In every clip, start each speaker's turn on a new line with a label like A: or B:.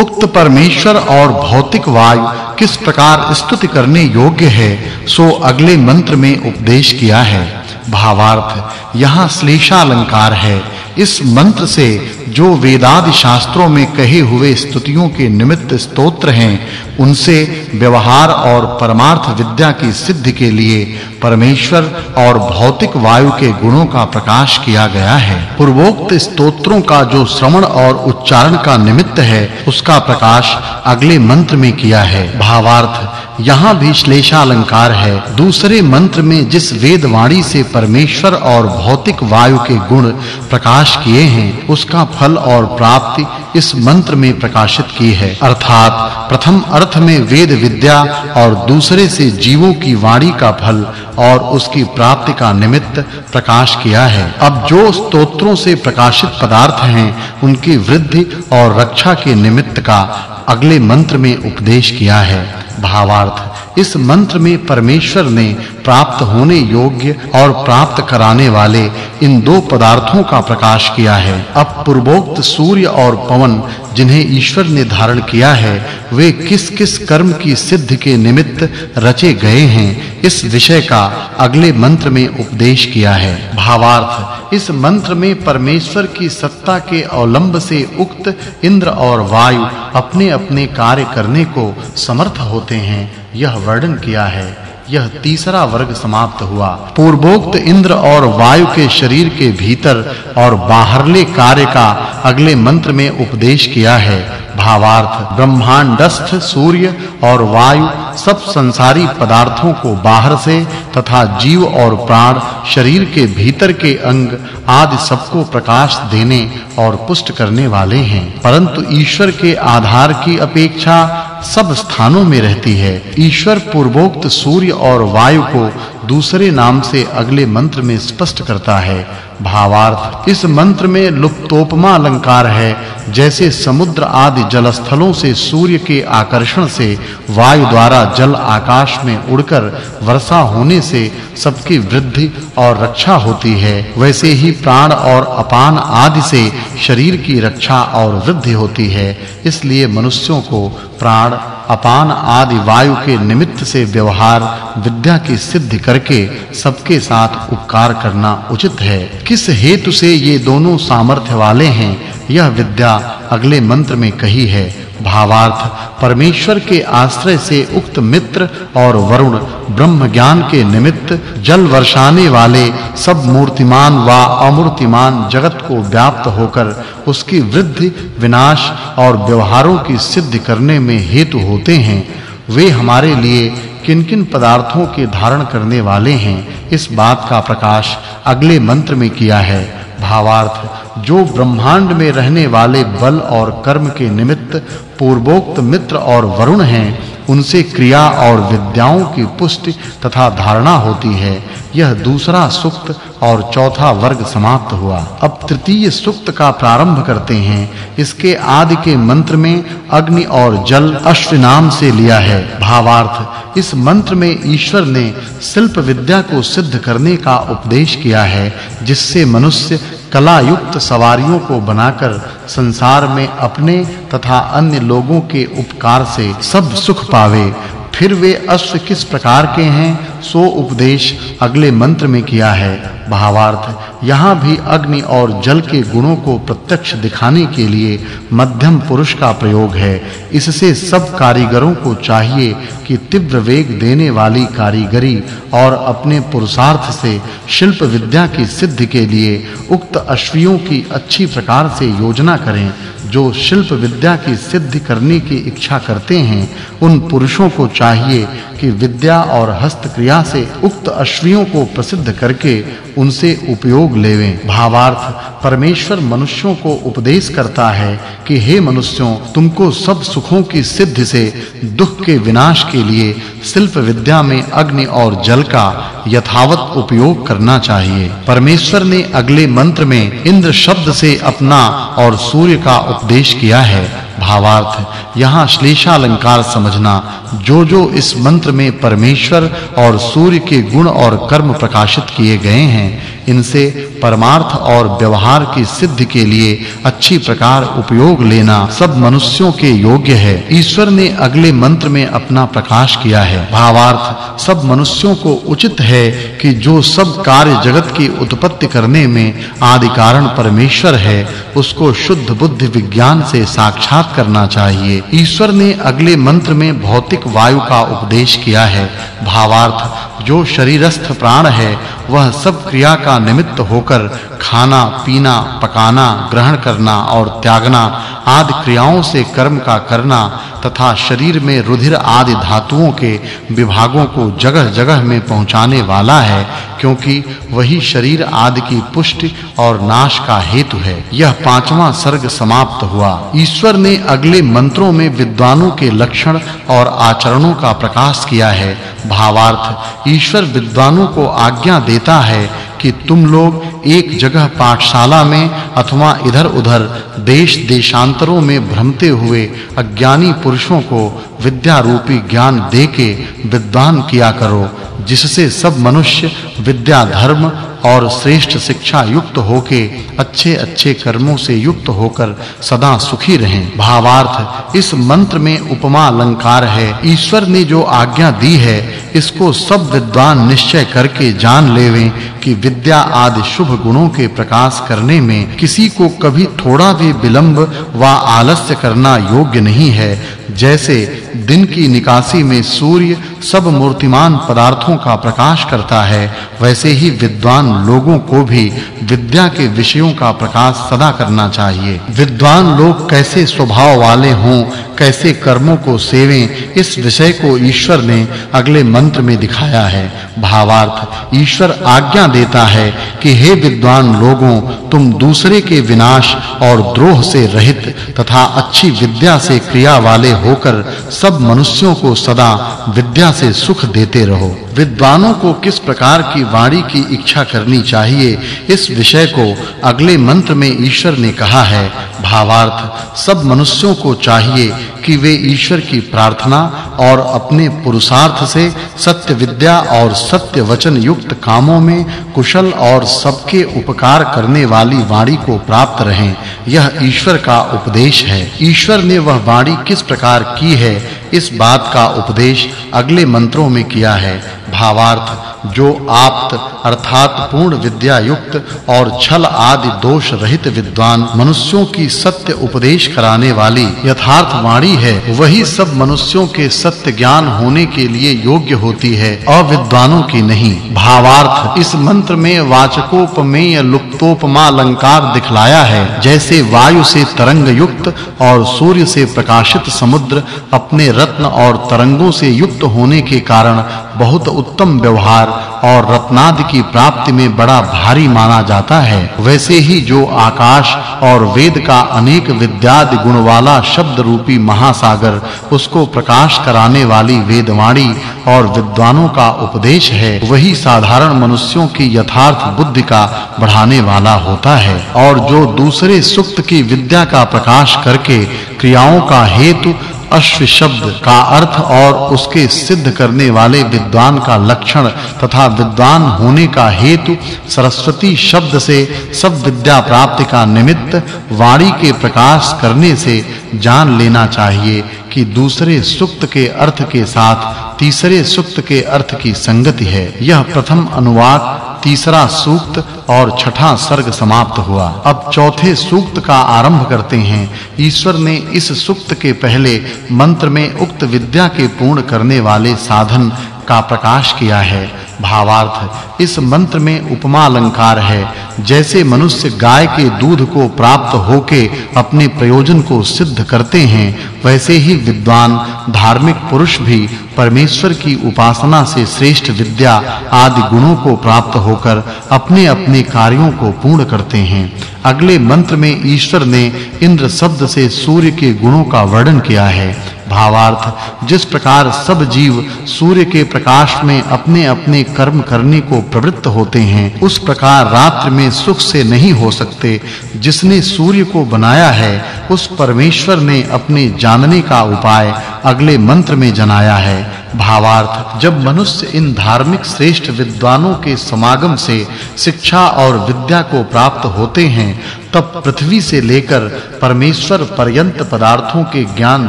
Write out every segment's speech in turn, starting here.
A: उक्त परमेश्वर और भौतिक वायु किस प्रकार स्तुति करने योग्य है, सो अगले मंत्र में उपदेश किया है। भावार्थ, यहाँ श्लेषा अलंकार है। इस मंत्र से जो वेदादि शास्त्रों में कहे हुए स्तुतियों के निमित्त स्तोत्र हैं, उनसे व्यवहार और परमार्थ विद्या की सिद्धि के लिए परमेश्वर और भौतिक वायु के गुणों का प्रकाश किया गया है। पूर्वोक्त स्तोत्रों का जो श्रवण और उच्चारण का निमित्त है, उसका प्रकाश अगले मंत्र में किया है। भावार्थ, यहाँ भी श्लेषा अलंकार है। दूसरे मंत्र में जिस वेद वाणी से परमेश्वर और भौतिक वायु के गुण प्रकाश किए हैं, उसका फल और प्राप्ति इस मंत्र में प्रकाशित की है। अर्थात, प्रथम अर्थ में वेद विद्या और दूसरे से जीवों की वाणी का फल और उसकी प्राप्ति का निमित्त प्रकाश किया है। अब जो स्तोत्रों से प्रकाशित पदार्थ हैं, उनकी वृद्धि और रक्षा के निमित्त का अगले मंत्र में उपदेश किया है। भावार्थ इस मंत्र में परमेश्वर ने प्राप्त होने योग्य और प्राप्त कराने वाले इन दो पदार्थों का प्रकाश किया है। अब पूर्वोक्त सूर्य और पवन जिन्हें ईश्वर ने धारण किया है, वे किस-किस कर्म की सिद्धि के निमित्त रचे गए हैं, इस विषय का अगले मंत्र में उपदेश किया है। भावार्थ, इस मंत्र में परमेश्वर की सत्ता के अवलंब से उक्त इंद्र और वायु अपने-अपने कार्य करने को समर्थ होते हैं। यह वर्णन किया है, यह तीसरा वर्ग समाप्त हुआ। पूर्वोक्त इंद्र और वायु के शरीर के भीतर और बाहरले कार्य का अगले मंत्र में उपदेश किया है। भावार्थ, ब्रह्मांडस्थ सूर्य और वायु सब संसारी पदार्थों को बाहर से तथा जीव और प्राण, शरीर के भीतर के अंग आदि सबको प्रकाश देने और पुष्ट करने वाले हैं। परंतु ईश्वर के आधार की अपेक्षा सब स्थानों में रहती है। ईश्वर पूर्वोक्त सूर्य और वायु को दूसरे नाम से अगले मंत्र में स्पष्ट करता है। भावार्थ। इस मंत्र में लुप्तोपमा अलंकार है, जैसे समुद्र आदि जलस्थलों से सूर्य के आकर्षण से वायु द्वारा जल आकाश में उड़कर वर्षा होने से सबकी वृद्धि और रक्षा होती है। वैसे ही प्राण और अपान आदि से शरीर की रक्षा और वृद्धि होती है, इसलिए मनुष्यों को प्राण अपान आदि वायु के निमित्त से व्यवहार, विद्या की सिद्धि करके सबके साथ उपकार करना उचित है। किस हेतु से ये दोनों सामर्थ्य वाले हैं, यह विद्या अगले मंत्र में कही है। भावार्थ परमेश्वर के आश्रय से उक्त मित्र और वरुण ब्रह्म ज्ञान के निमित्त जल वर्षाने वाले सब मूर्तिमान व अमूर्तिमान जगत को व्याप्त होकर उसकी वृद्धि, विनाश और व्यवहारों की सिद्धि करने में हेतु होते हैं। वे हमारे लिए किन-किन पदार्थों के धारण करने वाले हैं, इस बात का प्रकाश अगले मंत्र में किया है। भावार्थ, जो ब्रह्मांड में रहने वाले बल और कर्म के निमित्त पूर्वोक्त मित्र और वरुण हैं, उनसे क्रिया और विद्याओं की पुष्टि तथा धारणा होती है। यह दूसरा सुक्त और चौथा वर्ग समाप्त हुआ। अब तृतीय सुक्त का प्रारंभ करते हैं। इसके आदि के मंत्र में अग्नि और जल अश्व नाम से लिया है। भावार्थ इस मंत्र में ईश्वर ने शिल्प विद्या को सिद्ध करने का उपदेश किया है, जिससे मनुष्य कला युक्त सवारियों को बनाकर संसार में अपने तथा अन्य लोगों के उपकार से सब सुख पावे। फिर वे अश्व किस प्रकार के हैं, सो उपदेश अगले मंत्र में किया है। भावार्थ, यहाँ भी अग्नि और जल के गुणों को प्रत्यक्ष दिखाने के लिए मध्यम पुरुष का प्रयोग है। इससे सब कारीगरों को चाहिए कि तीव्र वेग देने वाली कारीगरी और अपने पुरुषार्थ से शिल्प विद्या की सिद्धि के लिए उक्त अश्वियों की अच्छी प्रकार से योजना करें। जो शिल्प विद्या की सिद्धि करने की इच्छा करते हैं, उन पुरुषों को चाहिए चाहिए। कि विद्या और हस्त क्रिया से उक्त अश्वियों को प्रसिद्ध करके उनसे उपयोग लेवें। भावार्थ, परमेश्वर मनुष्यों को उपदेश करता है कि हे मनुष्यों, तुमको सब सुखों की सिद्धि से, दुख के विनाश के लिए शिल्प विद्या में अग्नि और जल का यथावत उपयोग करना चाहिए। परमेश्वर ने अगले मंत्र में इंद्र शब्द से अपना और सूर्य का उपदेश किया है। भावार्थ, यहाँ श्लेषा अलंकार समझना जो जो इस मंत्र में परमेश्वर और सूर्य के गुण और कर्म प्रकाशित किए गए हैं। इनसे परमार्थ और व्यवहार की सिद्धि के लिए अच्छी प्रकार उपयोग लेना सब मनुष्यों के योग्य है। ईश्वर ने अगले मंत्र में अपना प्रकाश किया है। भावार्थ, सब मनुष्यों को उचित है कि जो सब कार्य जगत की उत्पत्ति करने में आदि कारण परमेश्वर है, उसको शुद्ध बुद्धि विज्ञान से साक्षात करना चाहिए। ईश्वर ने अगले मंत्र में भौतिक वायु का उपदेश किया है। भावार्थ, जो शरीरस्थ प्राण है, वह सब क्रिया का निमित्त होकर खाना, पीना, पकाना, ग्रहण करना और त्यागना आदि क्रियाओं से कर्म का करना तथा शरीर में रुधिर आदि धातुओं के विभागों को जगह-जगह में पहुँचाने वाला है, क्योंकि वही शरीर आदि की पुष्टि और नाश का हेतु है। यह पांचवा सर्ग समाप्त हुआ। ईश्वर ने अगले मंत्रों में विद्वानों के लक्षण और आचरणों का प्रकाश किया है। भावार्थ, ईश्वर विद्वानों को आज्ञा देता है कि तुम लोग एक जगह पाठशाला में अथवा इधर-उधर देश देशांतरों में भ्रमते हुए अज्ञानी पुरुषों को विद्या रूपी ज्ञान देके विद्वान किया करो, जिससे सब मनुष्य विद्या धर्म और श्रेष्ठ शिक्षा युक्त होके अच्छे-अच्छे कर्मों से युक्त होकर सदा सुखी रहें। भावार्थ, इस मंत्र में उपमा अलंकार है। ईश्वर ने जो आज्ञा दी है, इसको सब विद्वान निश्चय करके जान लेवें कि विद्या आदि शुभ गुणों के प्रकाश करने में किसी को कभी थोड़ा भी विलंब व आलस्य करना योग्य नहीं है। जैसे दिन की निकासी में सूर्य सब मूर्तिमान पदार्थों का प्रकाश करता है, वैसे ही विद्वान लोगों को भी विद्या के विषयों का प्रकाश सदा करना चाहिए। विद्वान लोग कैसे स्वभाव वाले हों, कैसे कर्मों को सेवें, इस विषय को ईश्वर ने अगले मंत्र में दिखाया है। भावार्थ, ईश्वर आज्ञा देता है कि हे विद्वान लोगों, तुम दूसरे के विनाश और द्रोह से रहित तथा अच्छी विद्या से क्रिया वाले होकर सब मनुष्यों को सदा विद्या से सुख देते रहो। विद्वानों को किस प्रकार की वाणी की इच्छा करनी चाहिए, इस विषय को अगले मंत्र में ईश्वर ने कहा है। भावार्थ, सब मनुष्यों को चाहिए कि वे ईश्वर की प्रार्थना और अपने पुरुषार्थ से सत्य विद्या और सत्य वचन युक्त कामों में कुशल और सबके उपकार करने वाली वाणी को प्राप्त रहें। यह ईश्वर का उपदेश है। ईश्वर ने वह वाणी किस प्रकार की है, इस बात का उपदेश अगले मंत्रों में किया है। भावार्थ, जो आप्त, अर्थात पूर्ण विद्या युक्त और छल आदि दोष रहित विद्वान मनुष्यों की सत्य उपदेश कराने वाली यथार्थ वाणी है, वही सब मनुष्यों के सत्य ज्ञान होने के लिए योग्य होती है, अविद्वानों की नहीं। भावार्थ, इस मंत्र में वाचकोपमेय लुप्तोपमा अलंकार दिखलाया है, जैसे वायु से तरंग युक्त और सूर्य से प्रकाशित समुद्र अपने रत्न और तरंगों से युक्त होने के कारण बहुत उत्तम व्यवहार और रत्नादि की प्राप्ति में बड़ा भारी माना जाता है। वैसे ही जो आकाश और वेद का अनेक विद्यादि गुण वाला शब्द रूपी महासागर, उसको प्रकाश कराने वाली वेदवाणी और विद्वानों का उपदेश है, वही साधारण मनुष्यों की यथार्थ बुद्धि का बढ़ाने वाला होता है। और जो दूसरे सुक्त की विद्या का प्रकाश करके क्रियाओं का हेतु अश्व शब्द का अर्थ और उसके सिद्ध करने वाले विद्वान का लक्षण तथा विद्वान होने का हेतु सरस्वती शब्द से सब विद्या प्राप्ति का निमित्त वाणी के प्रकाश करने से जान लेना चाहिए कि दूसरे सुक्त के अर्थ के साथ तीसरे सूक्त के अर्थ की संगति है। यह प्रथम अनुवाद तीसरा सूक्त और छठा सर्ग समाप्त हुआ। अब चौथे सूक्त का आरंभ करते हैं। ईश्वर ने इस सूक्त के पहले मंत्र में उक्त विद्या के पूर्ण करने वाले साधन का प्रकाश किया है। भावार्थ। इस मंत्र में उपमा अलंकार है, जैसे मनुष्य गाय के दूध को प्राप्त होके अपने प्रयोजन को सिद्ध करते हैं, वैसे ही विद्वान, धार्मिक पुरुष भी परमेश्वर की उपासना से श्रेष्ठ विद्या आदि गुणों को प्राप्त होकर अपने-अपने कार्यों को पूर्ण करते हैं। अगले मंत्र में ईश्वर ने इंद्र शब्द से सूर्य के गुणों का वर्णन किया है। भावार्थ, जिस प्रकार सब जीव सूर्य के प्रकाश में अपने-अपने कर्म करने को प्रवृत्त होते हैं, उस प्रकार रात्रि में सुख से नहीं हो सकते। जिसने सूर्य को बनाया है, उस परमेश्वर ने अपने जानने का उपाय अगले मंत्र में जनाया है। भावार्थ जब मनुष्य इन धार्मिक श्रेष्ठ विद्वानों के समागम से शिक्षा और विद्या को प्राप्त होते हैं, तब पृथ्वी से लेकर परमेश्वर पर्यंत पदार्थों के ज्ञान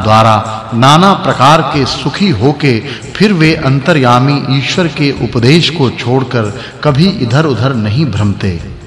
A: द्वारा नाना प्रकार के सुखी होके फिर वे अंतर्यामी ईश्वर के उपदेश को छोड़कर कभी इधर-उधर नहीं भ्रमते।